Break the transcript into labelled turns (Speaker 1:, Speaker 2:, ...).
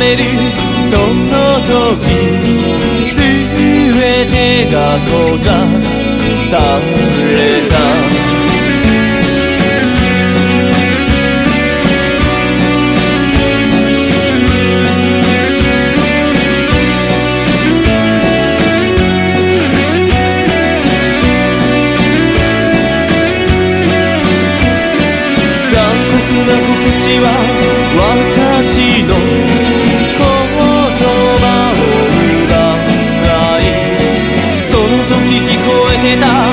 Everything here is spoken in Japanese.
Speaker 1: める。その時すべてが閉ざされた。piedad.